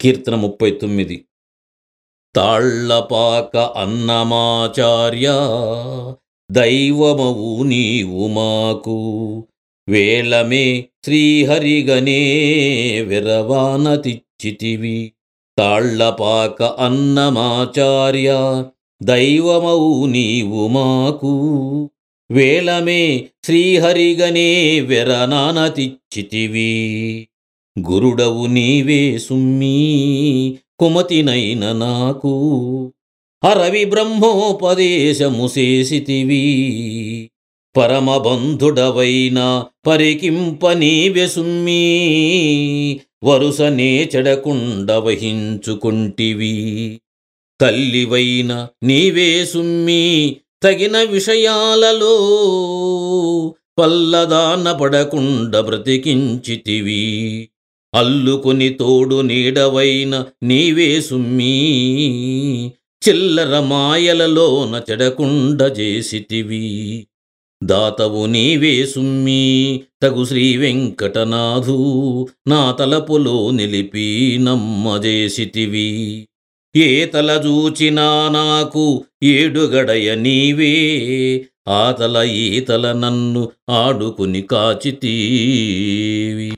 కీర్తన ముప్పై తొమ్మిది. తాళ్ళపాక అన్నమాచార్య దైవమవు నీవు మాకు. వేళమే శ్రీహరిగనే విరవానతిచ్చితివి. తాళ్ళపాక అన్నమాచార్య దైవమవు నీవు మాకు. వేళమే శ్రీహరిగనే విరనానతిచ్చితివి. గురుడవు నీవే సుమ్మీ కుమతినైన నాకు. అరవి బ్రహ్మోపదేశము చేసితివి పరమబంధుడవైన పరికింప నీవే సుమ్మీ వరుసనే చెడకుండ వహించుకుంటివి. తల్లివైన నీవే సుమ్మీ తగిన విషయాలలో పల్లదాన పడకుండ బ్రతికించితివి. అల్లుకొని తోడు నీడవైన నీవే సుమ్మీ. చిల్లర మాయలలోన చెడకుండ చేసితివి. దాతవు నీవే సుమ్మీ. తగు శ్రీ వెంకటనాథు నా తలపులో నిలిపి నమ్మజేసితివి ఏ తల చూచినా నాకు ఏడుగడయ నీవే. ఆతల ఈతల నన్ను ఆడుకుని కాచితీవి.